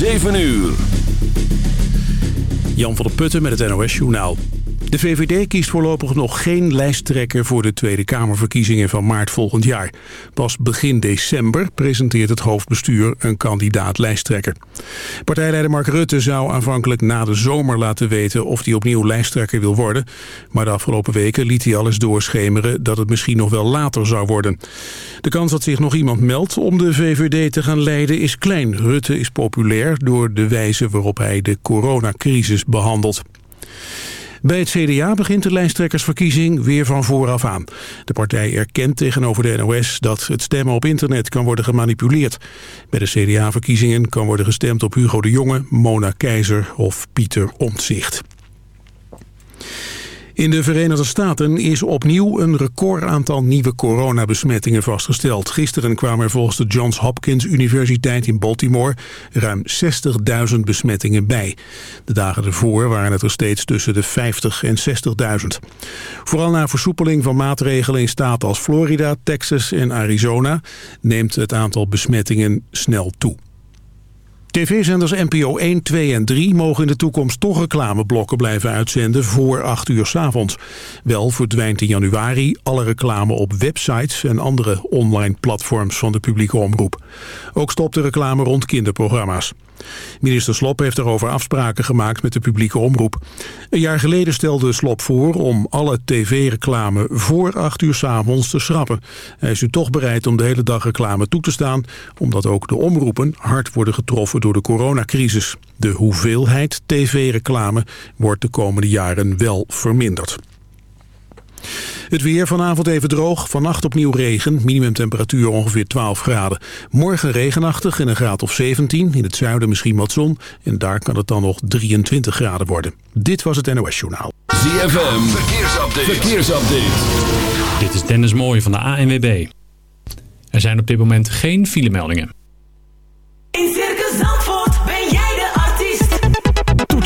7 uur. Jan van der Putten met het NOS Journaal. De VVD kiest voorlopig nog geen lijsttrekker voor de Tweede Kamerverkiezingen van maart volgend jaar. Pas begin december presenteert het hoofdbestuur een kandidaat lijsttrekker. Partijleider Mark Rutte zou aanvankelijk na de zomer laten weten of hij opnieuw lijsttrekker wil worden. Maar de afgelopen weken liet hij alles doorschemeren dat het misschien nog wel later zou worden. De kans dat zich nog iemand meldt om de VVD te gaan leiden is klein. Rutte is populair door de wijze waarop hij de coronacrisis behandelt. Bij het CDA begint de lijsttrekkersverkiezing weer van vooraf aan. De partij erkent tegenover de NOS dat het stemmen op internet kan worden gemanipuleerd. Bij de CDA-verkiezingen kan worden gestemd op Hugo de Jonge, Mona Keizer of Pieter Omtzigt. In de Verenigde Staten is opnieuw een recordaantal nieuwe coronabesmettingen vastgesteld. Gisteren kwamen er volgens de Johns Hopkins Universiteit in Baltimore ruim 60.000 besmettingen bij. De dagen ervoor waren het er steeds tussen de 50 en 60.000. Vooral na versoepeling van maatregelen in staten als Florida, Texas en Arizona neemt het aantal besmettingen snel toe. TV-zenders NPO 1, 2 en 3 mogen in de toekomst toch reclameblokken blijven uitzenden voor 8 uur s avonds. Wel verdwijnt in januari alle reclame op websites en andere online platforms van de publieke omroep. Ook stopt de reclame rond kinderprogramma's. Minister Slop heeft daarover afspraken gemaakt met de publieke omroep. Een jaar geleden stelde Slop voor om alle tv-reclame voor 8 uur s avonds te schrappen. Hij is nu toch bereid om de hele dag reclame toe te staan... omdat ook de omroepen hard worden getroffen door de coronacrisis. De hoeveelheid tv-reclame wordt de komende jaren wel verminderd. Het weer vanavond even droog, vannacht opnieuw regen, minimumtemperatuur ongeveer 12 graden. Morgen regenachtig en een graad of 17, in het zuiden misschien wat zon en daar kan het dan nog 23 graden worden. Dit was het NOS Journaal. ZFM, verkeersupdate. verkeersupdate. Dit is Dennis Mooij van de ANWB. Er zijn op dit moment geen filemeldingen.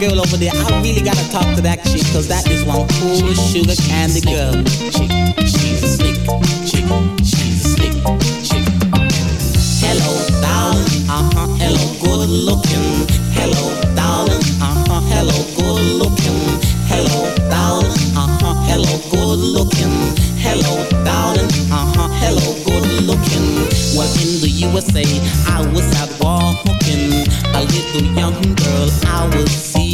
girl over there? I really gotta talk to that chick, cause that is one cool sugar candy girl. Chick, she's a slick chick, she's a slick. Hello, darling, uh-huh, hello, good looking. Hello, darling, uh-huh, hello, good looking. Hello, darling, uh-huh, hello, good looking. Hello, darling, uh-huh, hello, good looking. Well, in the USA, I was out walking. A little young girl I was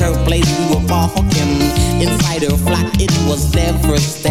her place we were walking. Inside her flat, it was devastating.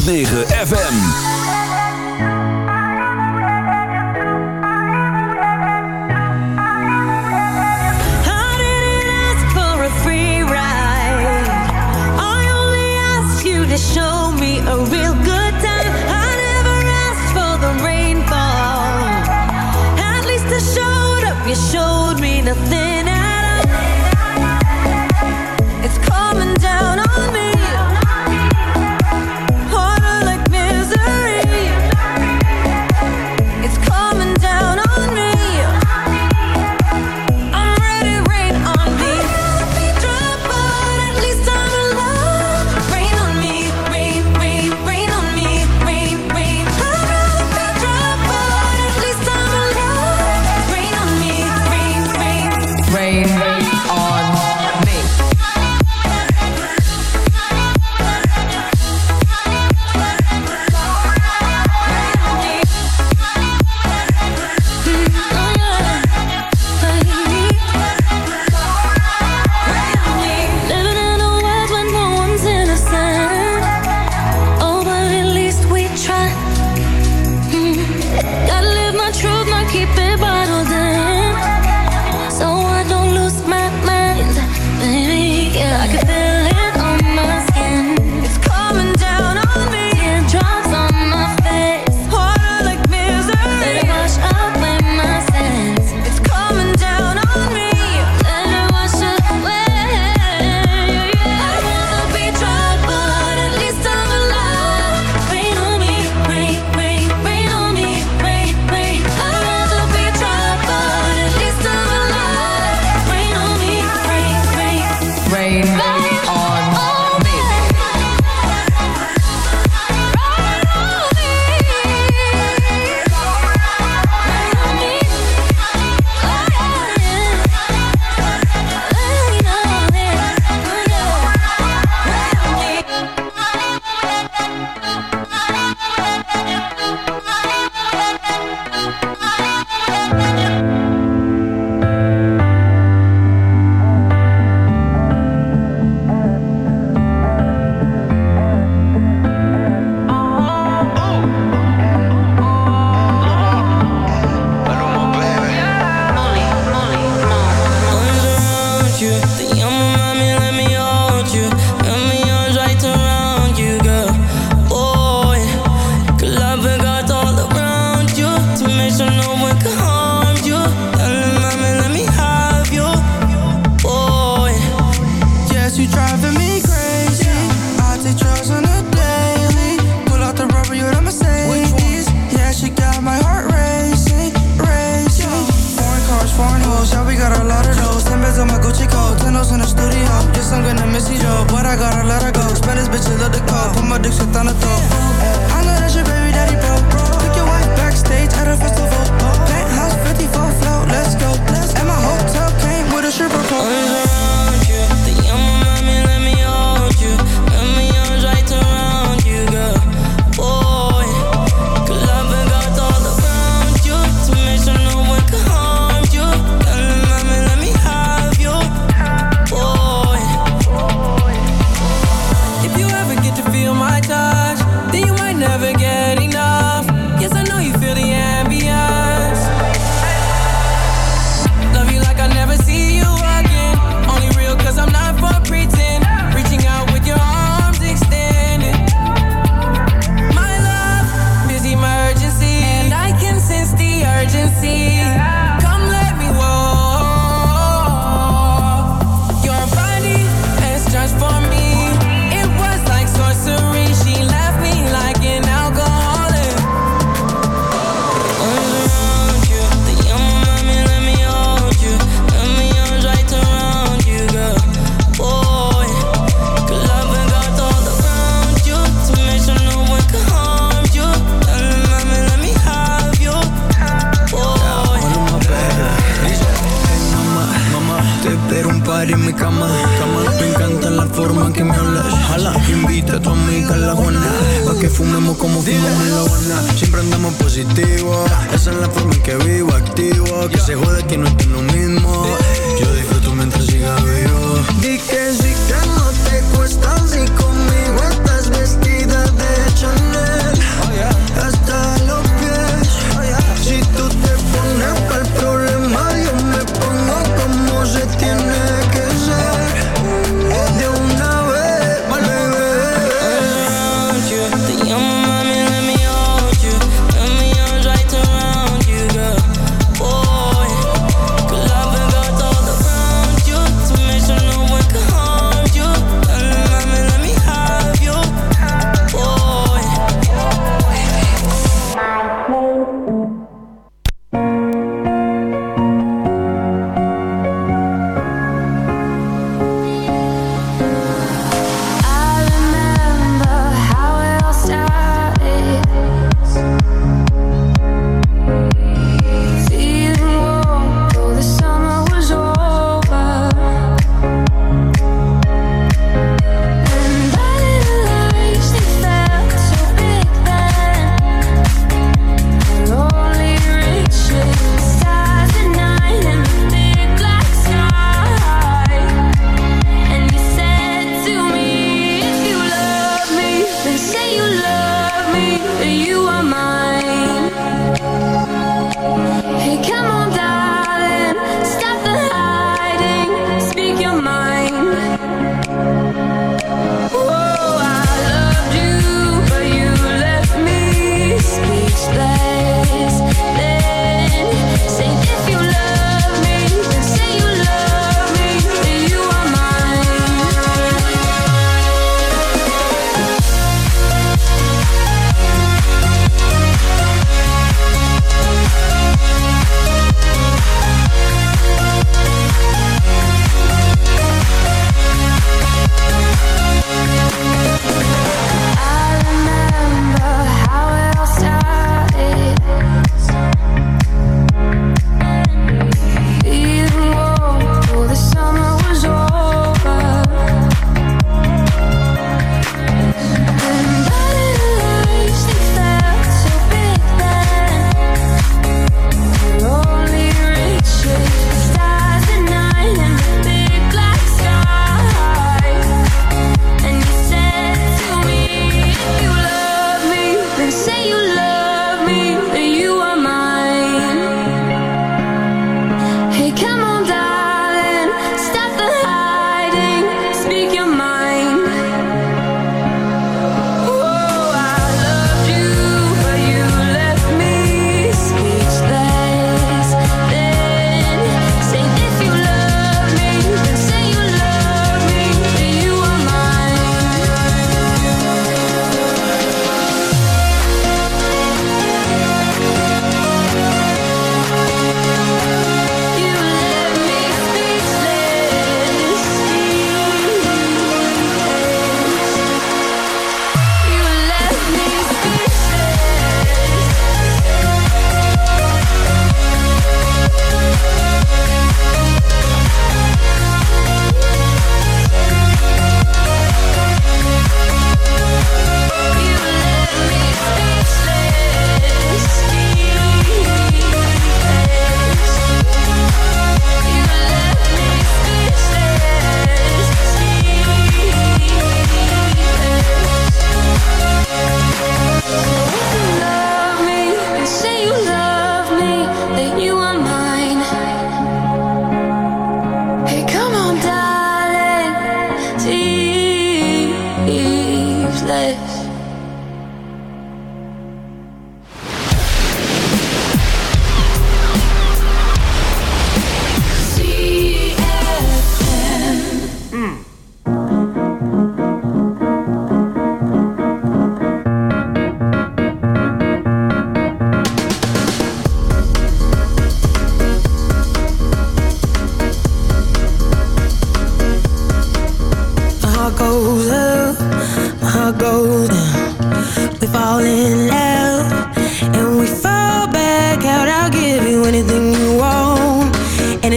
106.9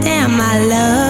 damn, I love.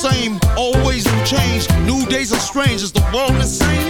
Same. Always new change. New days are strange. Is the world insane? If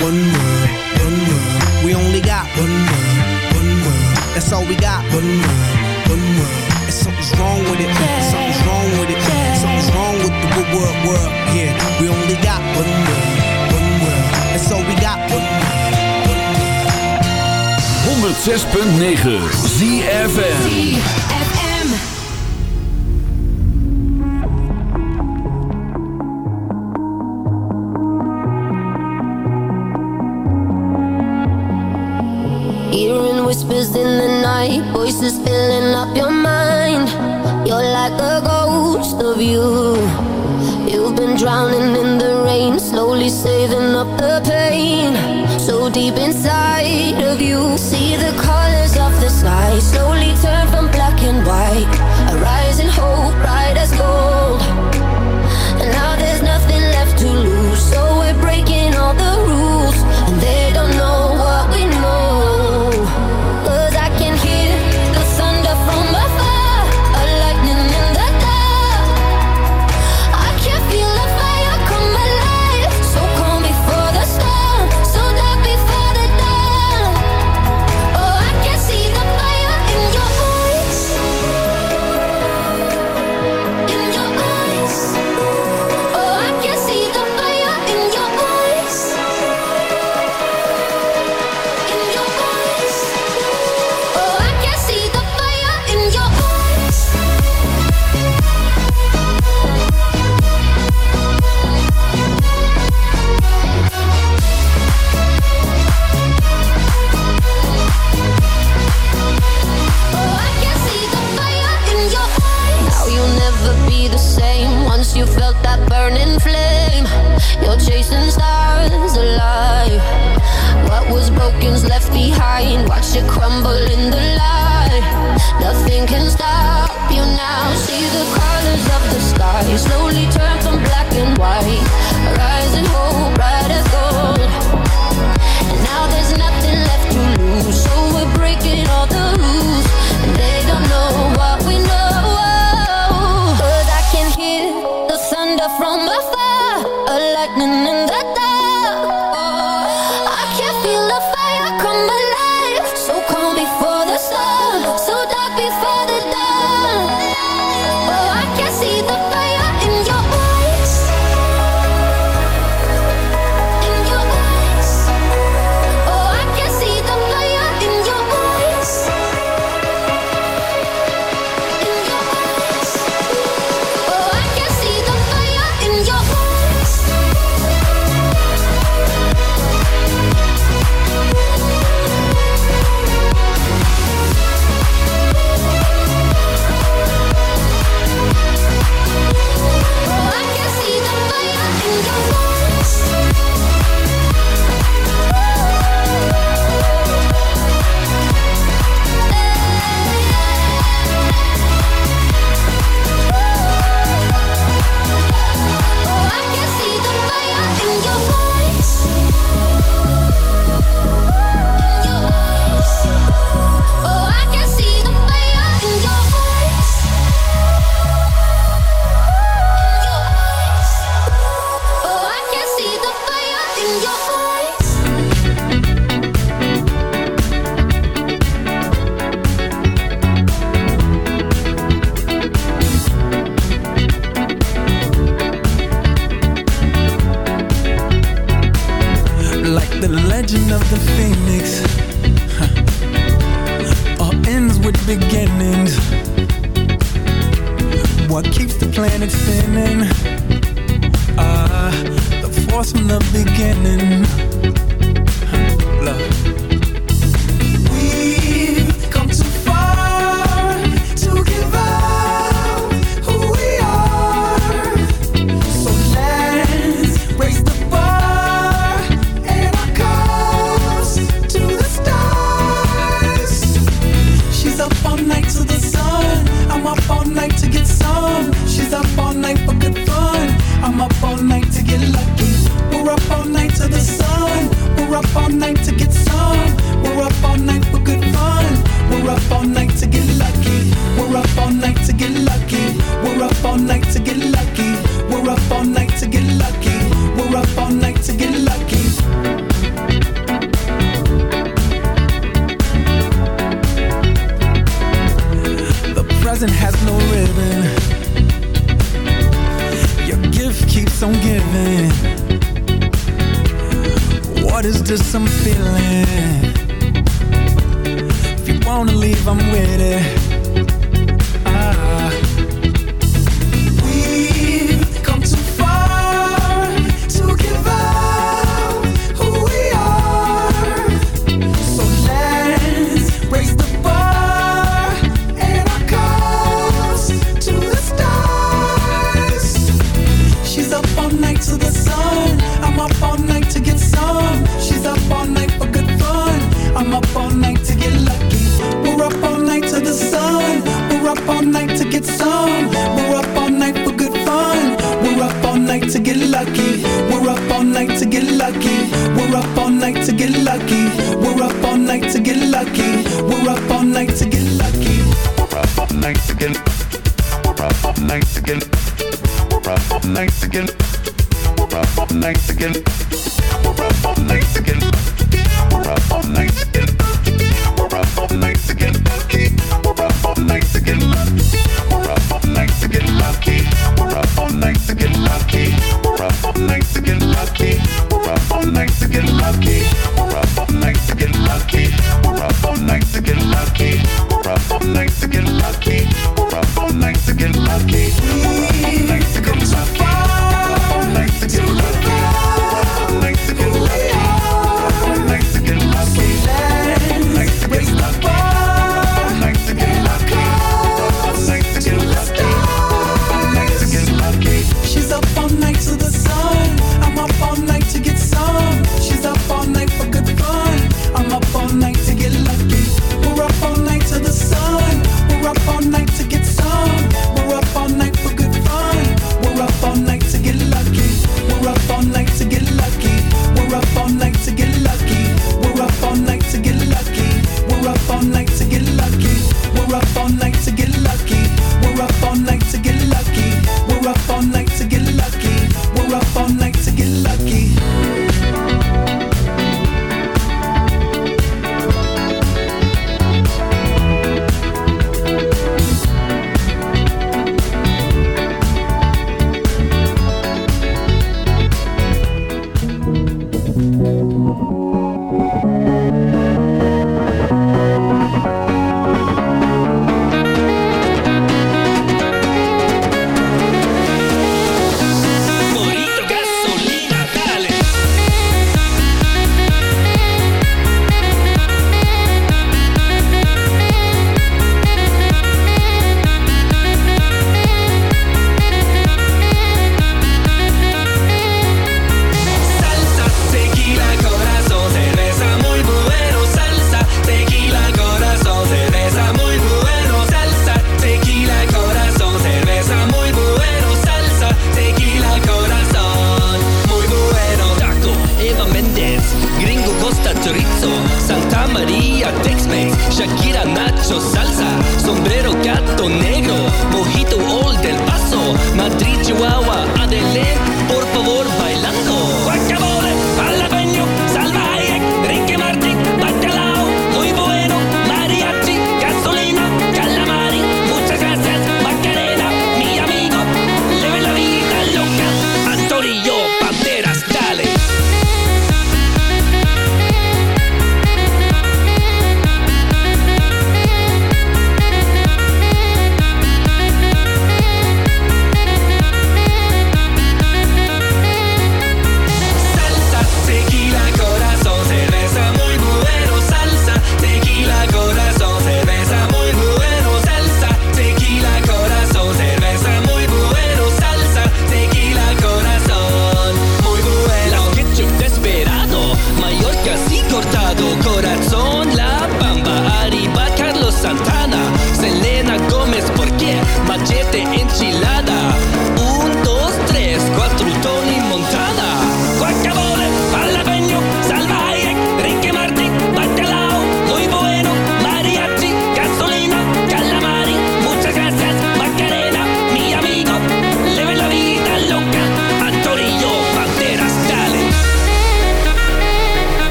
One world, one world. We only got one world, one world. That's all we got. One world, one world. And something's wrong with it. Something's wrong with it. Something's wrong with the good world, world. Yeah, we only got one world, one world. That's all we got. One world. 106.9 ZFN Hearing voices filling up your mind. You're like a ghost of you. You've been drowning in the rain, slowly saving up the pain. So deep inside of you, see the colors of the sky slowly turn from black and white. A should crumble in the light. Nothing can stop you now. See the colors of the slowly turn from black and white. Rising hope,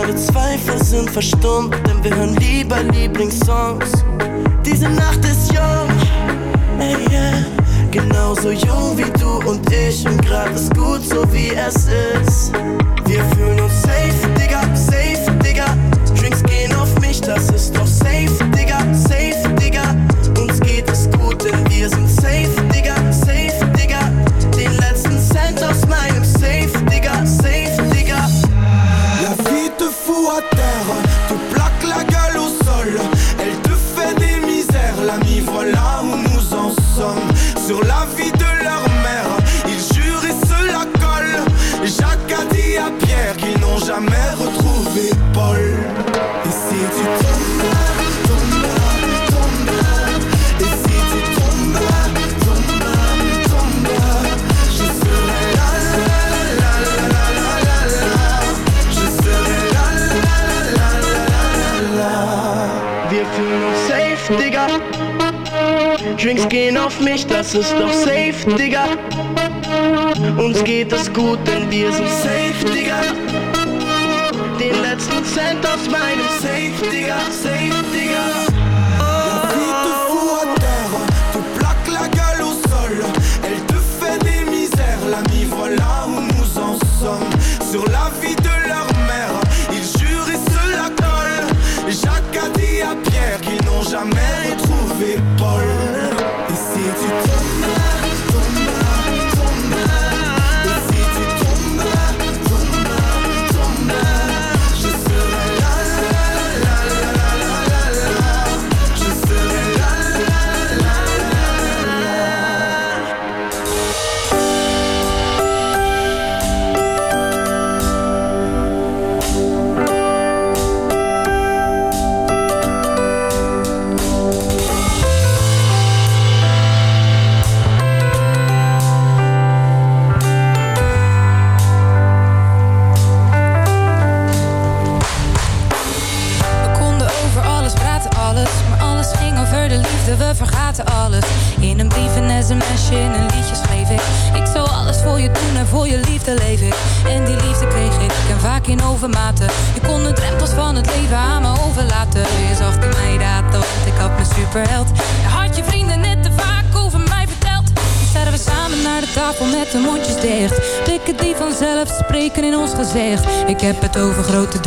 Unsere Zweifel sind verstummt, denn wir hören lieber Lieblingssongs. Diese Nacht ist jung, ey, yeah. genauso jung wie du und ich. Und grad ist gut, so wie es ist. Wir fühlen uns safe, Digga, safe, Digga. Drinks gehen auf mich, das ist doch safe. Schlägs gehen auf mich, das ist doch safe, Digga. Uns geht es gut, denn wir sind safe, Digga. Den letzten Cent aus meinem